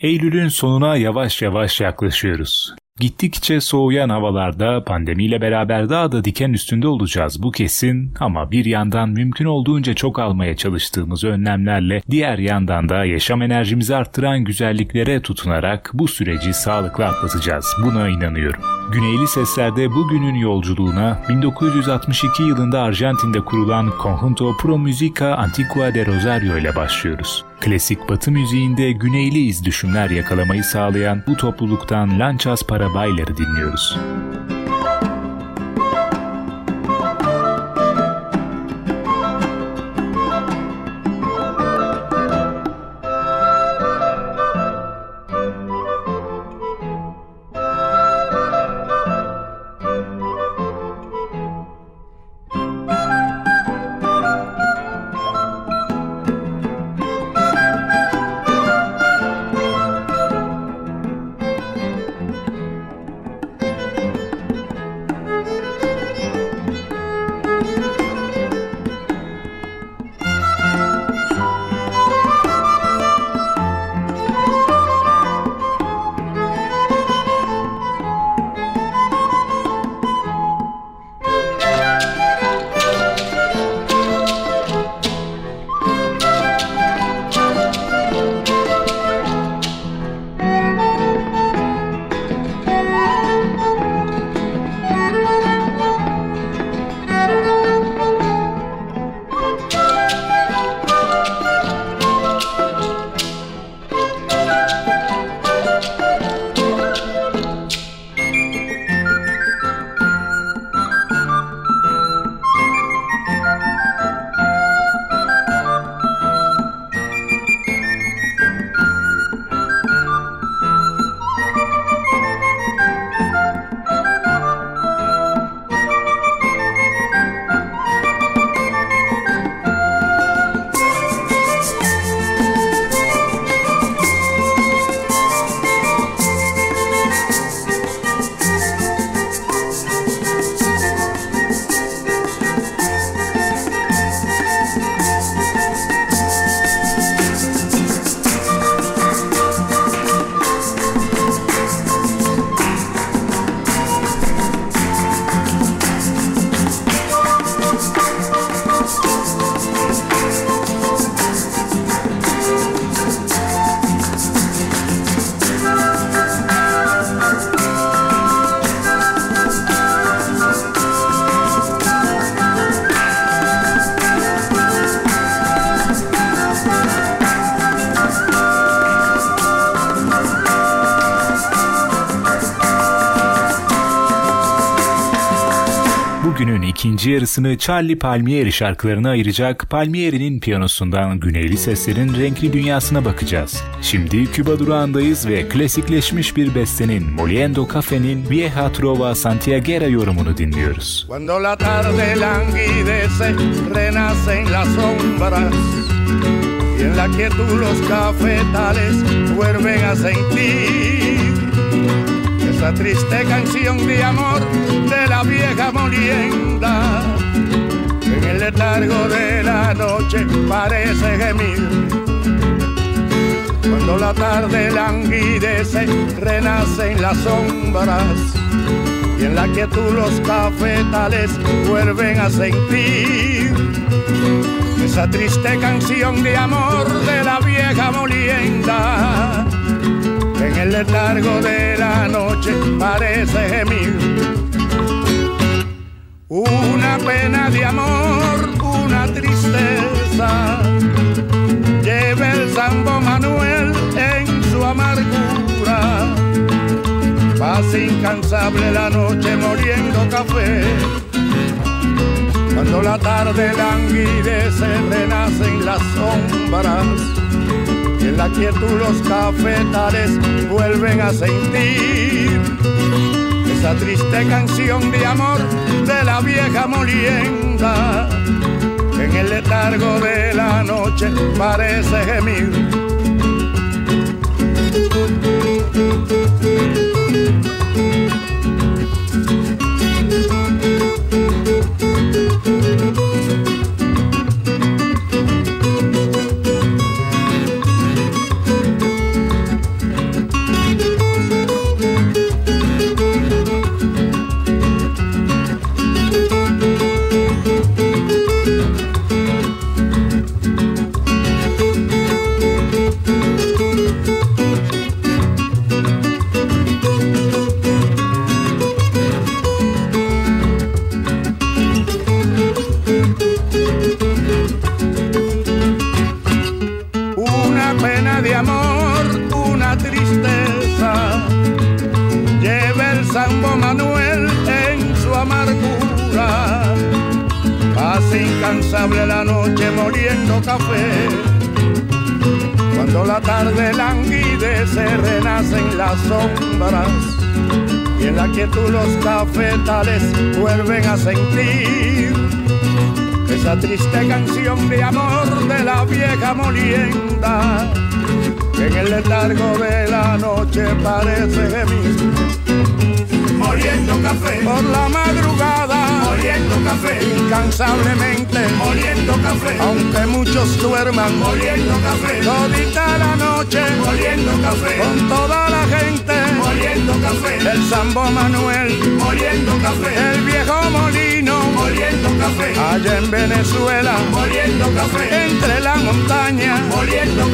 Eylül'ün sonuna yavaş yavaş yaklaşıyoruz. Gittikçe soğuyan havalarda pandemiyle beraber daha da diken üstünde olacağız bu kesin ama bir yandan mümkün olduğunca çok almaya çalıştığımız önlemlerle diğer yandan da yaşam enerjimizi arttıran güzelliklere tutunarak bu süreci sağlıklı atlatacağız. Buna inanıyorum. Güneyli Sesler'de bugünün yolculuğuna 1962 yılında Arjantin'de kurulan Conjunto Pro Musica Antigua de Rosario ile başlıyoruz. Klasik batı müziğinde güneyli iz düşümler yakalamayı sağlayan bu topluluktan Lanchas para baileri dinliyoruz. İkinci yarısını Charlie Palmieri şarkılarına ayıracak Palmieri'nin piyanosundan güneyli seslerin renkli dünyasına bakacağız. Şimdi Küba durağındayız ve klasikleşmiş bir bestenin Moliendo Cafe'nin Vieja Trova Santiaguera yorumunu dinliyoruz. Cuando la tarde languidece, renacen las sombras y en la quietud los cafetales vuelven a sentir esa triste canción de amor de la vieja molienda. En el letargo de la noche parece gemir. Cuando la tarde languidece, renacen las sombras. Y en la quietud los cafetales vuelven a sentir esa triste canción de amor de la vieja molienda en el letargo de la noche parece gemir. Una pena de amor, una tristeza, lleva el Sambo Manuel en su amargura. Pasa incansable la noche moliendo café. Cuando la tarde languidece, renacen las sombras en la quietud los cafetales vuelven a sentir esa triste canción de amor de la vieja molienda. En el letargo de la noche parece gemir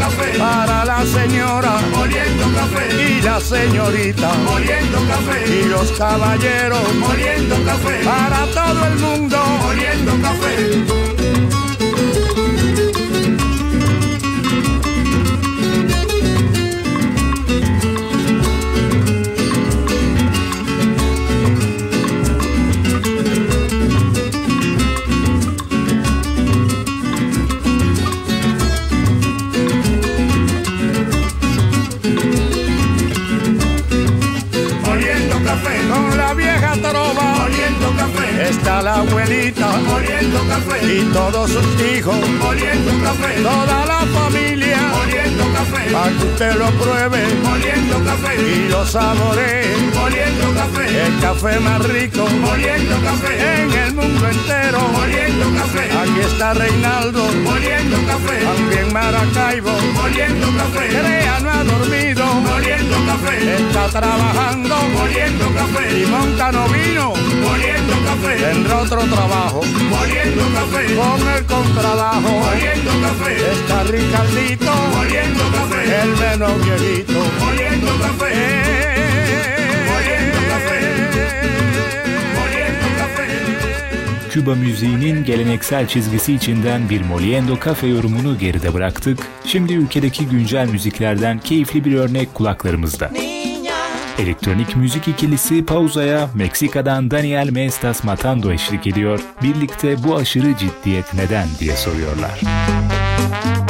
café. Para la señora, moliendo café. Y la señorita, moliendo café. Y los caballeros, moliendo café. Para todo el mundo, moliendo café. La abuelita moliendo café. y todos sus hijos moliendo café, toda la familia moliendo café, para que usted lo pruebe moliendo café y lo saboree moliendo café, el café más rico moliendo café en el mundo entero moliendo café, aquí está Reinaldo moliendo café, también Maracaibo moliendo café, Crea no ha dormido moliendo café, está trabajando moliendo café y monta no vino moliendo café tendrá otro trabajo moliendo café con el contrabajo moliendo café está Ricardito moliendo café el menos viejito moliendo café moliendo café moliendo café Küba müziğinin geleneksel çizgisi içinden bir Moliendo kafe yorumunu geride bıraktık. Şimdi ülkedeki güncel müziklerden keyifli bir örnek kulaklarımızda. Elektronik müzik ikilisi Pauza'ya Meksika'dan Daniel Mestas Matando eşlik ediyor. Birlikte bu aşırı ciddiyet neden diye soruyorlar. que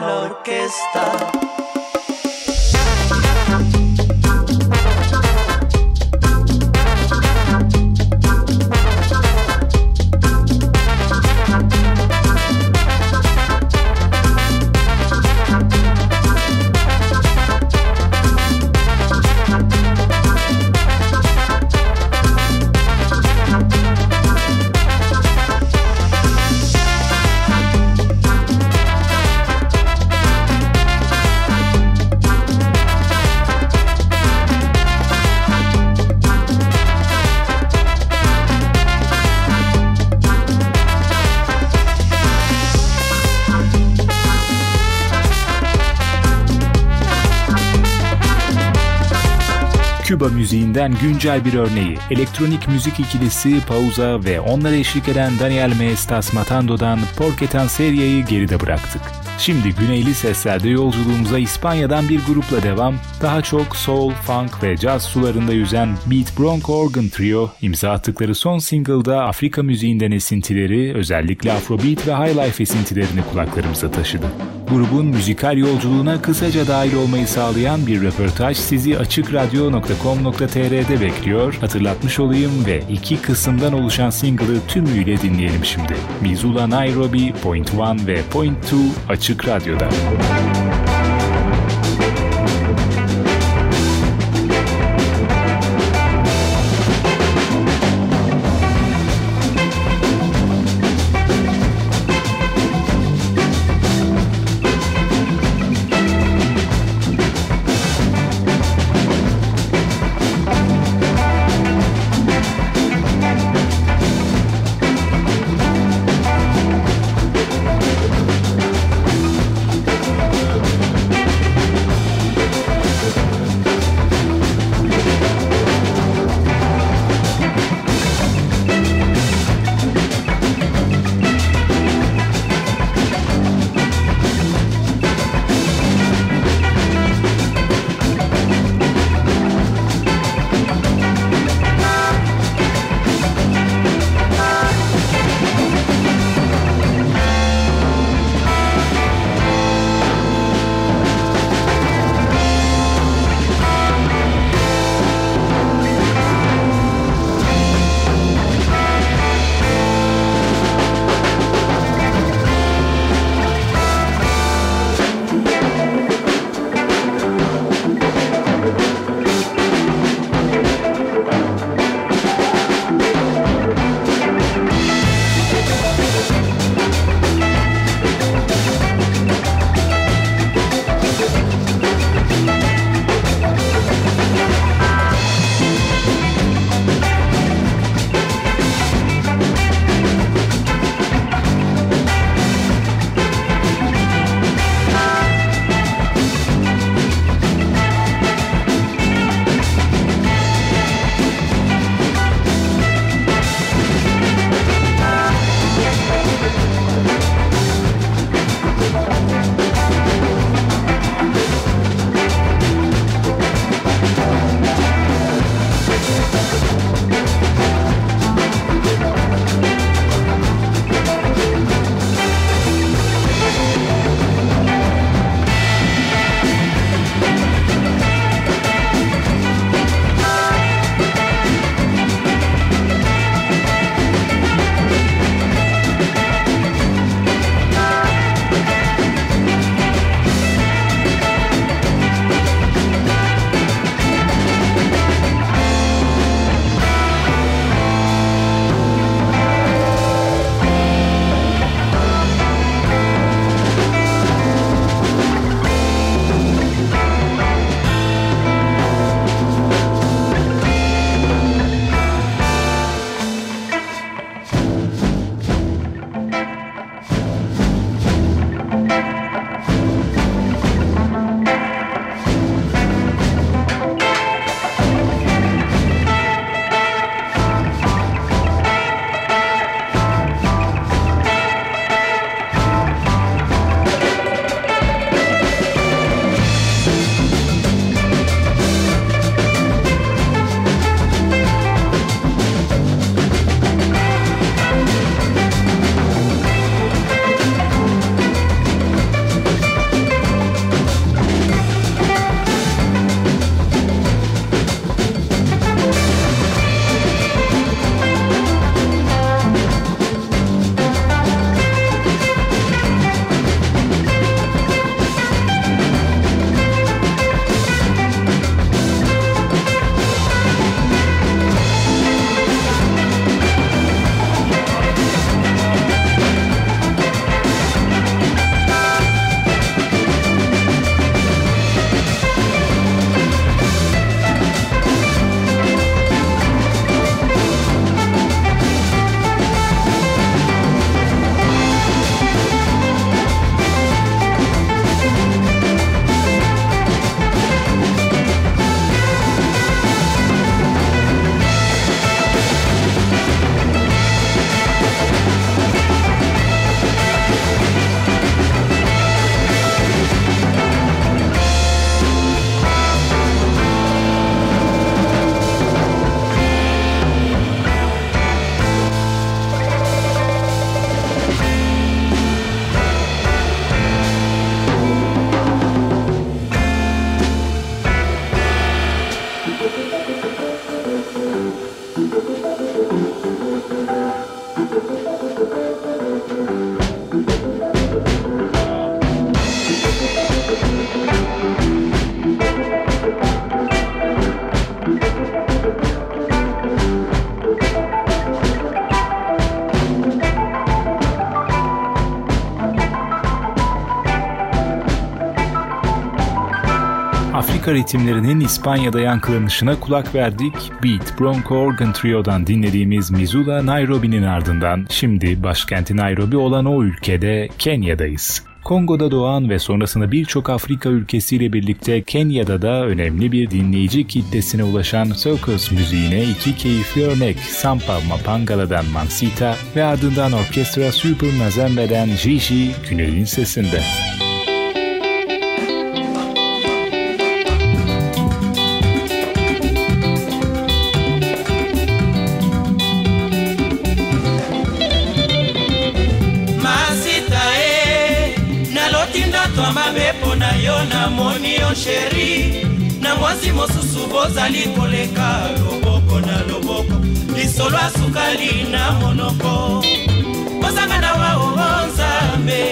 la orquesta. Küba müziğinden güncel bir örneği. Elektronik müzik ikilisi Pauza ve onlara eşlik eden Daniel Maestas Matando'dan Porque Tan Seria'yı geride bıraktık. Şimdi güneyli seslerde yolculuğumuza İspanya'dan bir grupla devam. Daha çok soul, funk ve jazz sularında yüzen Beat Bronco Organ Trio imza attıkları son single'da Afrika müziğinden esintileri, özellikle Afrobeat ve Highlife esintilerini kulaklarımıza taşıdı. Grubun müzikal yolculuğuna kısaca dahil olmayı sağlayan bir röportaj sizi açıkradyo.com.tr'de bekliyor. Hatırlatmış olayım ve iki kısımdan oluşan single'ı tümüyle dinleyelim şimdi. Mizula Nairobi, Point 1 ve Point 2 Açık Radyo'da. Afrika ritimlerinin İspanya'da yankılanışına kulak verdik. Beat Bronco Organ Trio'dan dinlediğimiz Missoula Nairobi'nin ardından şimdi başkenti Nairobi olan o ülkede Kenya'dayız. Kongo'da doğan ve sonrasında birçok Afrika ülkesiyle birlikte Kenya'da da önemli bir dinleyici kitlesine ulaşan circus müziğine iki keyifli örnek Sampa Mapangala'dan Mansita ve ardından orkestra Super Mazembe'den Gigi Güney'in sesinde. Sheri na mwasi mosusu bozali koleka loboko na loboko. Lisolo asukali na monoko. Bozanga na wao nzambe.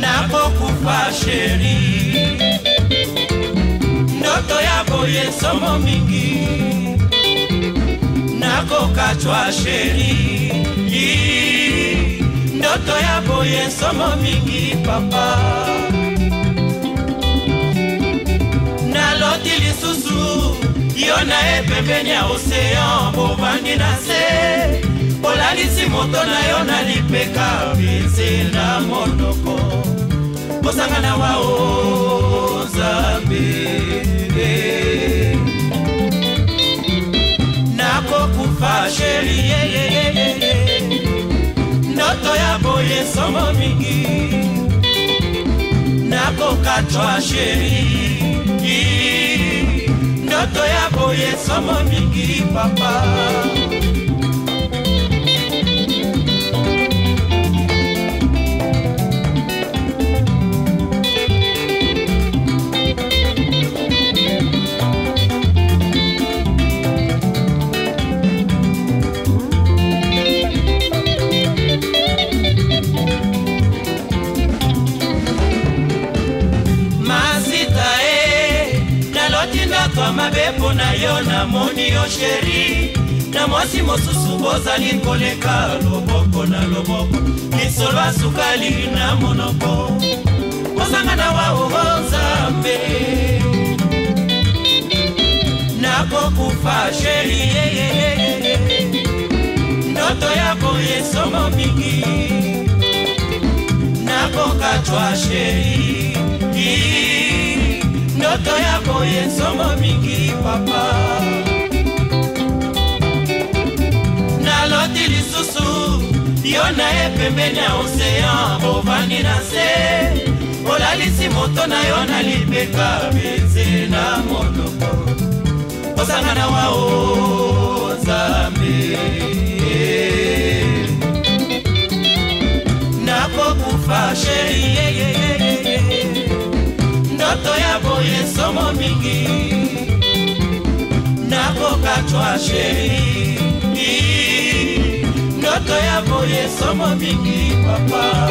Nakokufa sheri ndoto ya boye somo mingi. Nakokachwa sheri ndoto ya boye somo mingi papa. Naloti lisusu yo na ye pembeni ya osean bovandi na se. Olalisi moto na yo na lipeka beze na monoko. Bosanga na wa o nzambe. Nakokufa sheri yeyeyeye ndoto ya boye somo mingi. Nakokatwa sheri ndoto ya boye somo mingi papa mwasi mosusu bozali koleka loboko na loboko. Lisolo asukali na monoko. Kozanga na waoo nzambe. Nakokufa sheri ndoto ya boye somo mingi nakokachwa sheri ndoto ya boye somo mingi papa naloti lisusu yo na ye pembeni ya osean bovandi na se. Olalisi moto na yo na libeka beze na monoko. Osanga na wa o nzambe. Nakokufa sheri ndoto ya boye somo mingi. Nakokatwa sheri ndoto ya boye somo mingi papa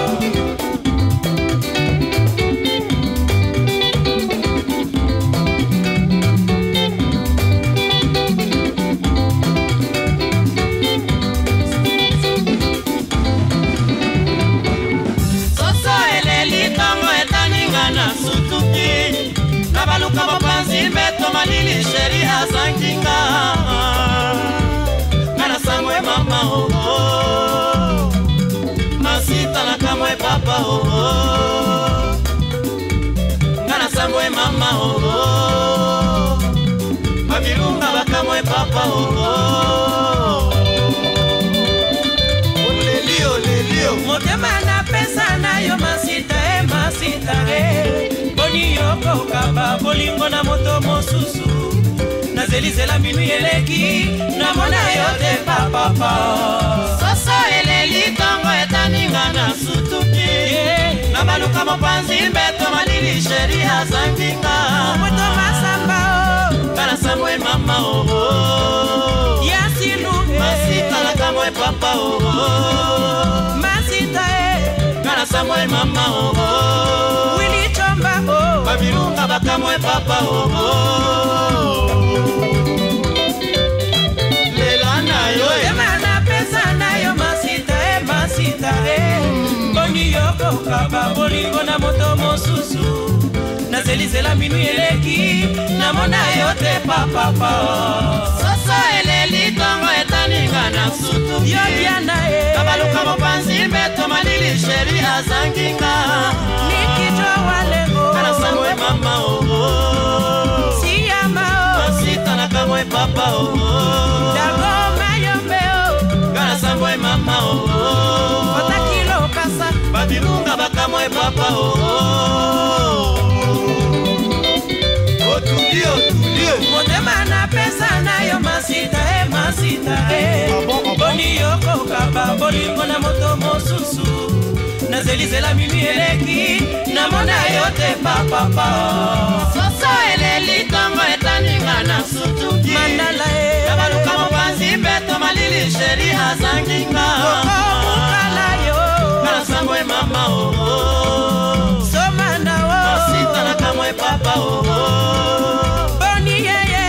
papa oo nga na sangwe mama oo babilunga bakamwe papa oo oleli oleli motema napesa na yo masita e masita e boni yokokaba bolingo na moto mosusu. Nazelizela minui eleki namona yo te papapa soso eleli ntongo etaninga na sutuki Kabaluka Mopanzi Mbeto Malili Sheria Zambika Mweto Masamba oh. Mama oh, oh. Yasinu Masita Lakamwe Papa oh, oh. Masita eh. Kalasambwe Mama Chomba Babirunga Papa oh. Masita e boni yokokaba bolingo na moto mosusu. Nazelizela minu eleki namona yo te papapa soso eleli ntongo etaninga na sutu. Yo diana e babaluka mopanzi mbeto malili sheri azanginga bakamwe papa oo otulie otulie. Motema napesa na yo masita e masita e boni yokokaba bolingo na moto mosusu. Nazelizela mimi eleki namona yo te papapa soso eleli ntongo etaninga na sutuki mandala e na baluka mopanzi mbeto malili sheri azanginga okokala yo kana sambwe mama oo somanda masita o na kamwe papa oo boni yeye.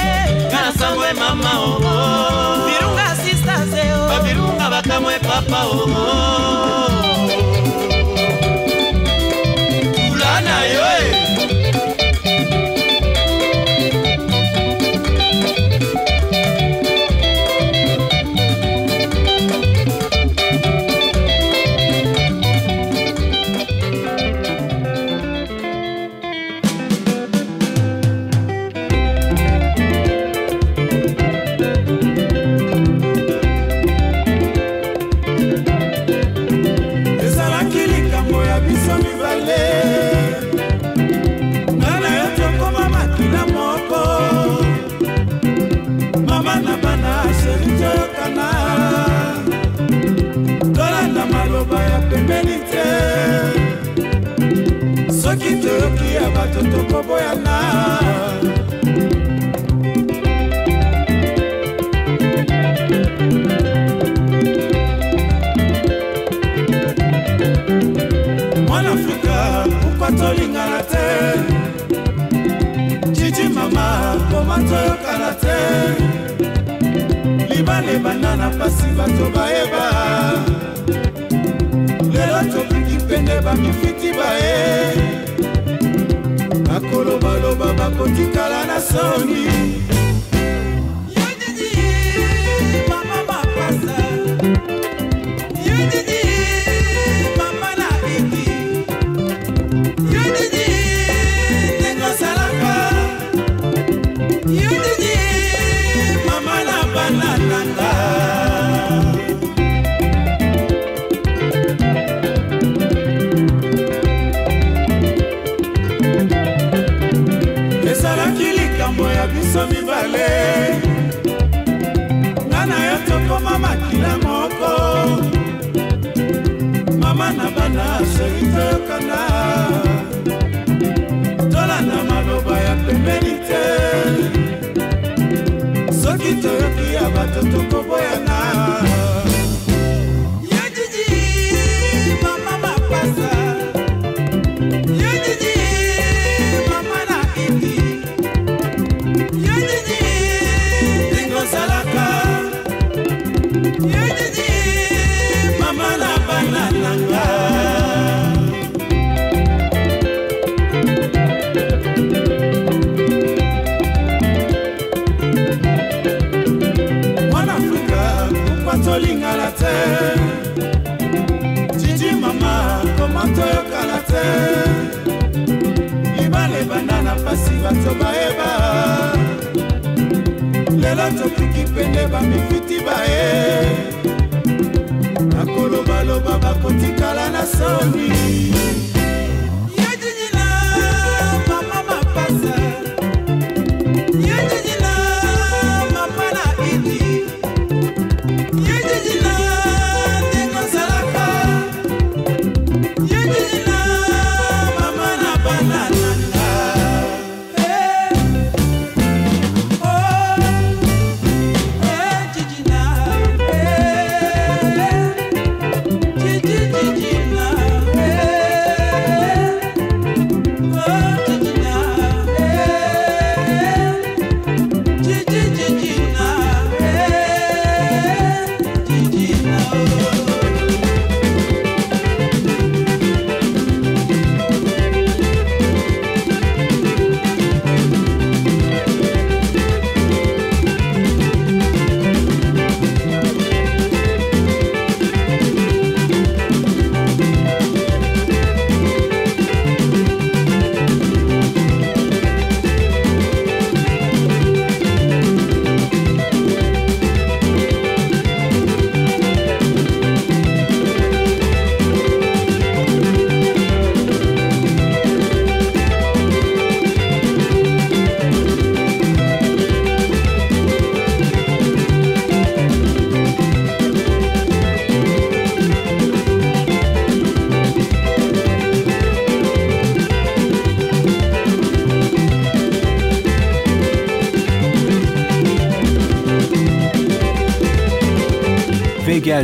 Kana sambwe mama oo virunga sistase o babirunga bakamwe papa oo soki toyoki ya bato tokoboyana. Mwana afrika pourkua tolingana te? Jiji mama koma toyokana te? Libala ebanda na pasi bato bayeba. Lelo tokiki pende bamifiti baye bakolobaloba bakotikala na soni bana sheri toyokana tolanda maloba ya pembeni te soki toyoki ya bato tokoboyana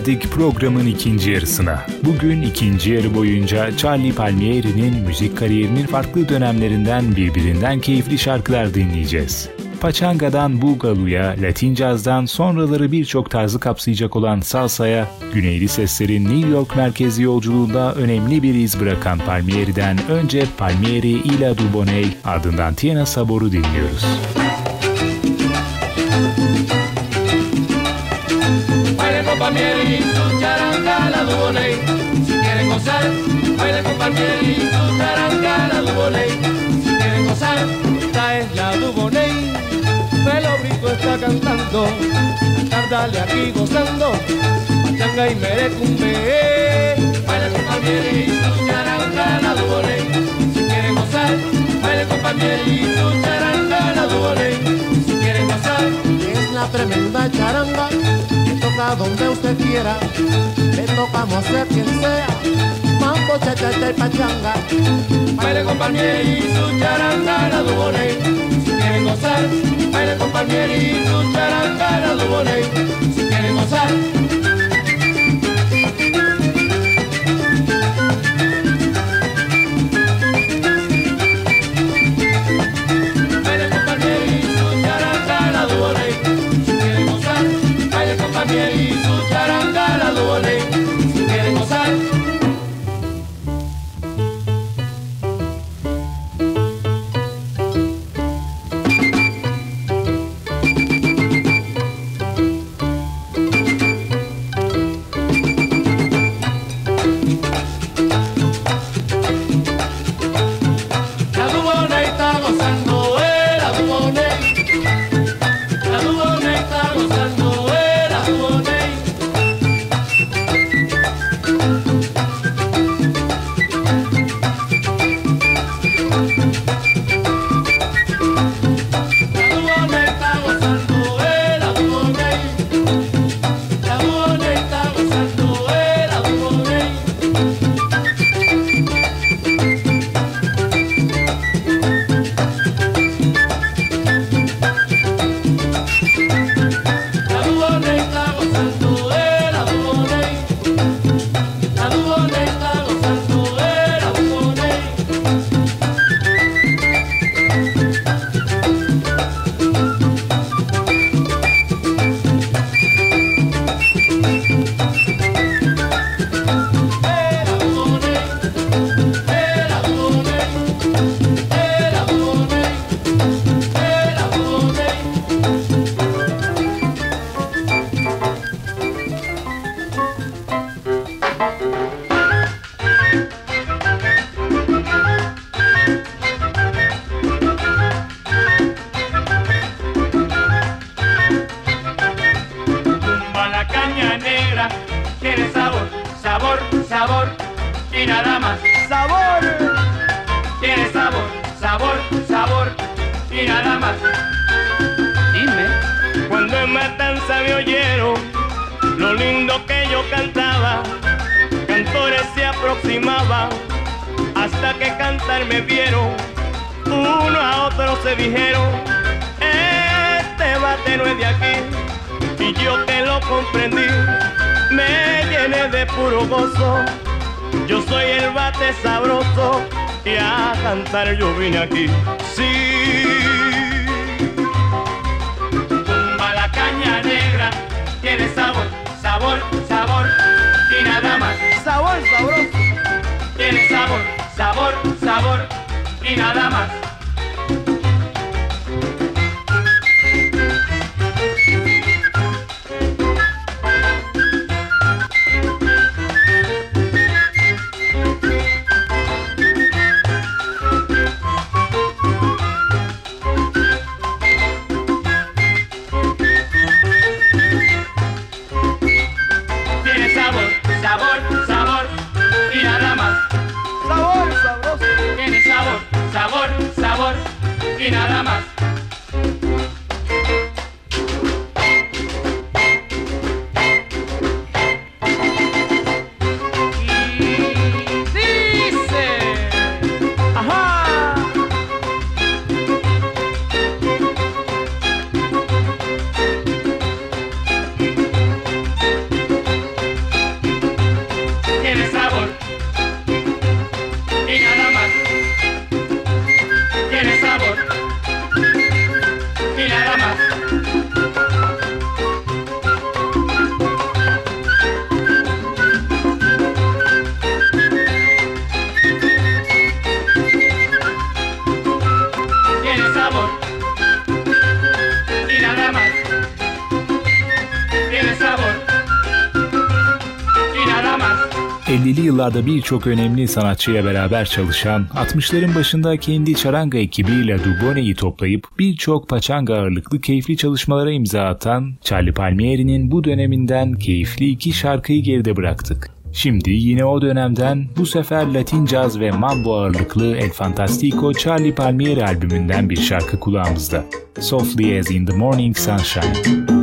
geldik programın ikinci yarısına. Bugün ikinci yarı boyunca Charlie Palmieri'nin müzik kariyerinin farklı dönemlerinden birbirinden keyifli şarkılar dinleyeceğiz. Paçanga'dan Bugalu'ya, Latin Caz'dan sonraları birçok tarzı kapsayacak olan Salsa'ya, güneyli seslerin New York merkezi yolculuğunda önemli bir iz bırakan Palmieri'den önce Palmieri Ila Duboney ardından Tiena Sabor'u dinliyoruz. Baile cantando, dale aquí gozando, pachanga y merecumbe. Baile con Palmieri, su charanga, la Duboney. Si quieren gozar, baile con Palmieri, su charanga, la Duboney. Si quieren gozar, es la tremenda charanga toca donde usted quiera, le tocamos a quien sea, mambo, cha cha cha y pachanga. Baile con Palmieri y su charanga, la Duboney quieren gozar, baile compañero y su charangana lo Si quieren gozar, y nada más. 1950'li yıllarda birçok önemli sanatçıyla beraber çalışan, 60'ların başında kendi çaranga ekibiyle Dubone'yi toplayıp birçok paçanga ağırlıklı keyifli çalışmalara imza atan Charlie Palmieri'nin bu döneminden keyifli iki şarkıyı geride bıraktık. Şimdi yine o dönemden bu sefer Latin caz ve mambo ağırlıklı El Fantastico Charlie Palmieri albümünden bir şarkı kulağımızda. Softly as in the Morning Sunshine.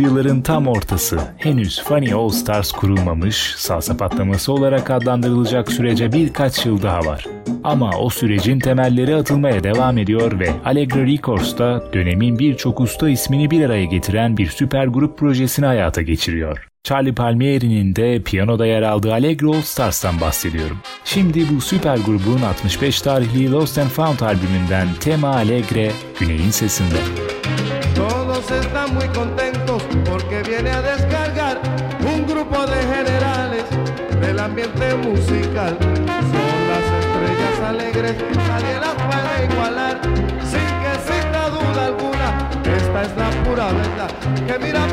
Yılların tam ortası, henüz Funny All Stars kurulmamış, salsa patlaması olarak adlandırılacak sürece birkaç yıl daha var. Ama o sürecin temelleri atılmaya devam ediyor ve Allegra Records'ta dönemin birçok usta ismini bir araya getiren bir süper grup projesini hayata geçiriyor. Charlie Palmieri'nin de piyanoda yer aldığı Allegro All Stars'tan bahsediyorum. Şimdi bu süper grubun 65 tarihli Lost and Found albümünden Tema Alegre, Güney'in sesinde. Todos están muy contentos ambiente musical. Son las estrellas alegres, nadie las puede igualar. Sin que exista duda alguna, esta es la pura verdad. Que mira,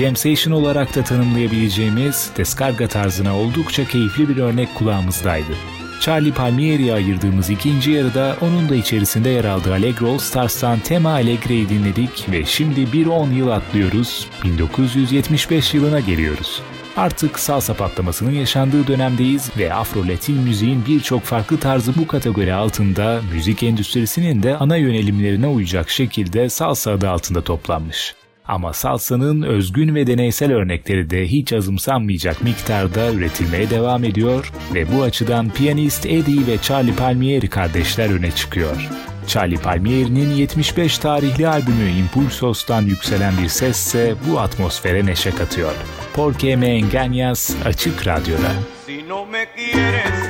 Jam Session olarak da tanımlayabileceğimiz deskarga tarzına oldukça keyifli bir örnek kulağımızdaydı. Charlie Palmieri'ye ayırdığımız ikinci yarıda onun da içerisinde yer aldığı Allegro All Stars'tan Tema Allegre'yi dinledik ve şimdi bir 10 yıl atlıyoruz, 1975 yılına geliyoruz. Artık salsa patlamasının yaşandığı dönemdeyiz ve Afro-Latin müziğin birçok farklı tarzı bu kategori altında müzik endüstrisinin de ana yönelimlerine uyacak şekilde salsa adı altında toplanmış. Ama salsanın özgün ve deneysel örnekleri de hiç azımsanmayacak miktarda üretilmeye devam ediyor ve bu açıdan piyanist Eddie ve Charlie Palmieri kardeşler öne çıkıyor. Charlie Palmieri'nin 75 tarihli albümü Impulsos'tan yükselen bir sesse bu atmosfere neşe katıyor. Porque me engañas açık radyoda. Si no me quieres,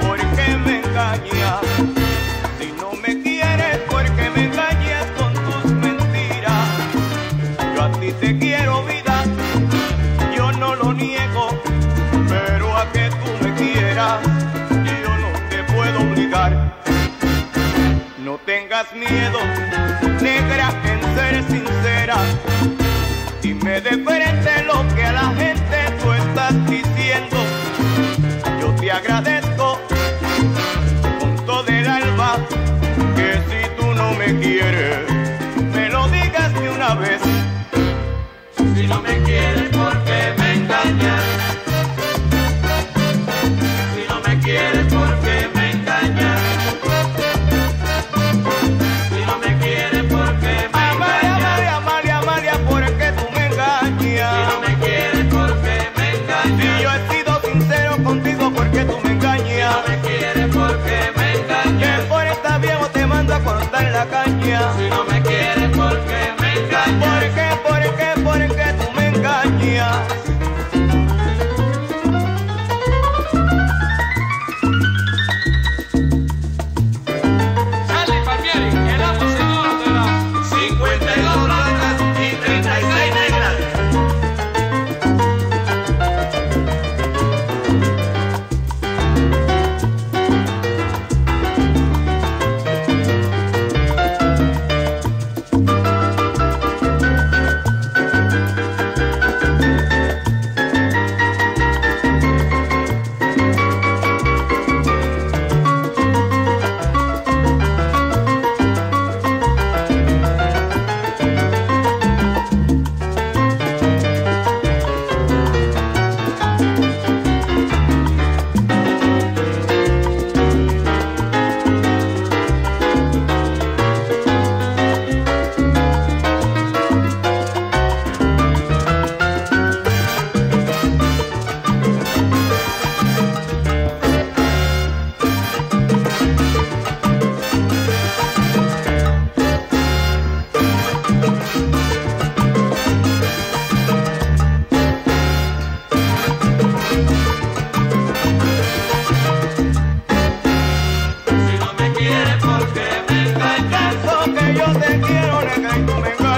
porque me engañas. Tengas miedo, negra, en ser sincera. Dime de frente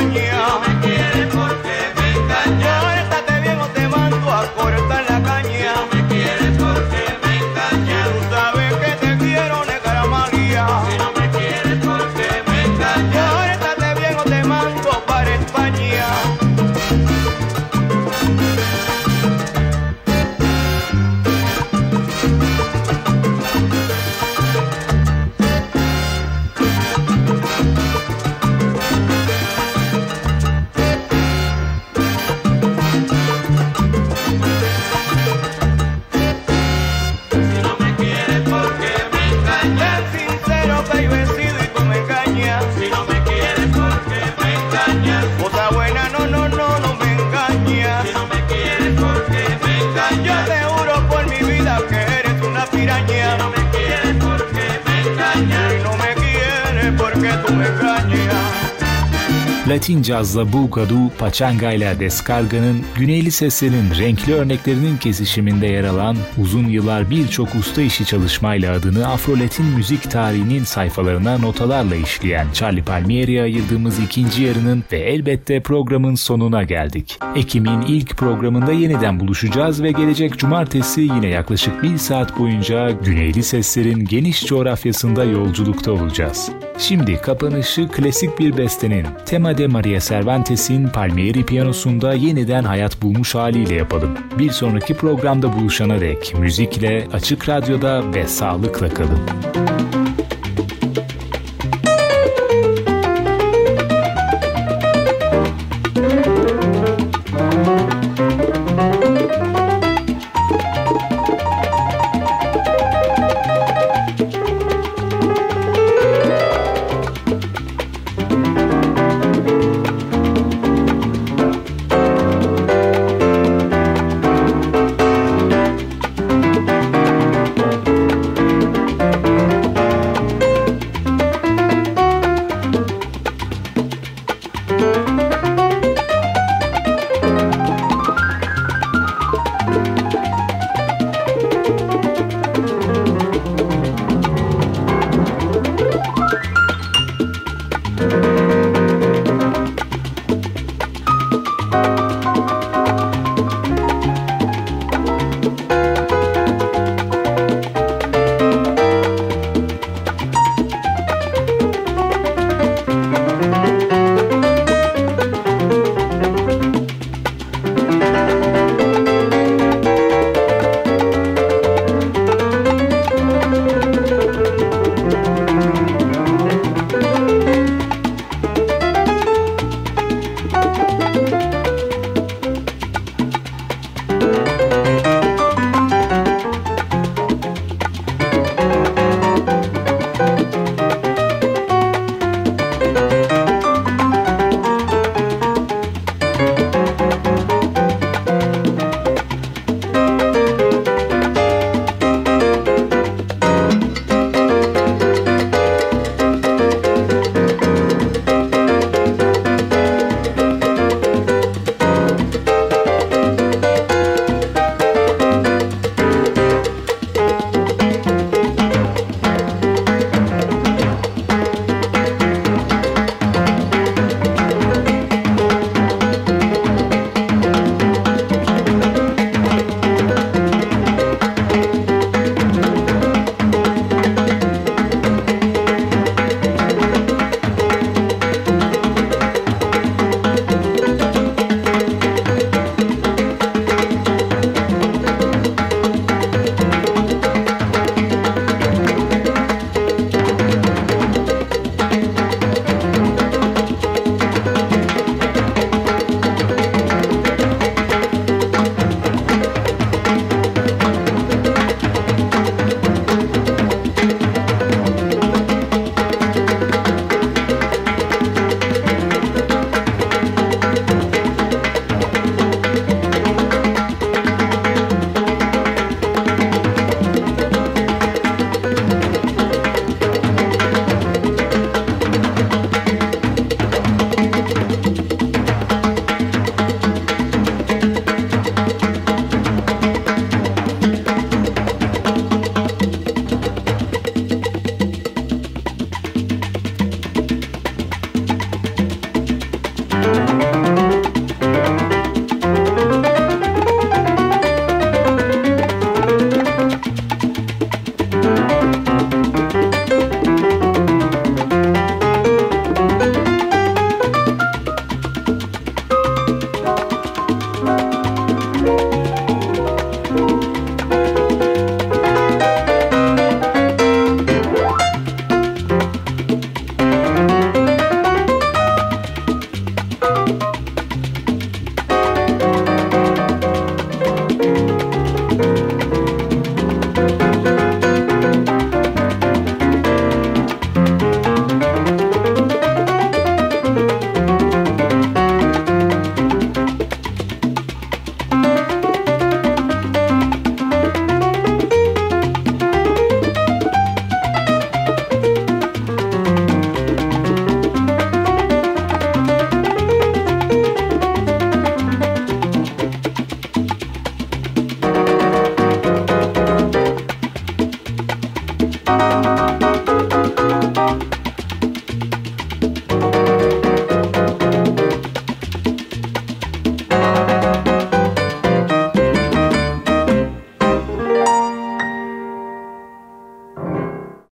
mañana. Latin cazla Bugadu, Pachanga ile Descarga'nın güneyli seslerin renkli örneklerinin kesişiminde yer alan uzun yıllar birçok usta işi çalışmayla adını Afro-Latin müzik tarihinin sayfalarına notalarla işleyen Charlie Palmieri'ye ayırdığımız ikinci yarının ve elbette programın sonuna geldik. Ekim'in ilk programında yeniden buluşacağız ve gelecek cumartesi yine yaklaşık bir saat boyunca güneyli seslerin geniş coğrafyasında yolculukta olacağız. Şimdi kapanışı klasik bir bestenin Tema de Maria Cervantes'in Palmieri piyanosunda yeniden hayat bulmuş haliyle yapalım. Bir sonraki programda buluşana dek müzikle, açık radyoda ve sağlıkla kalın.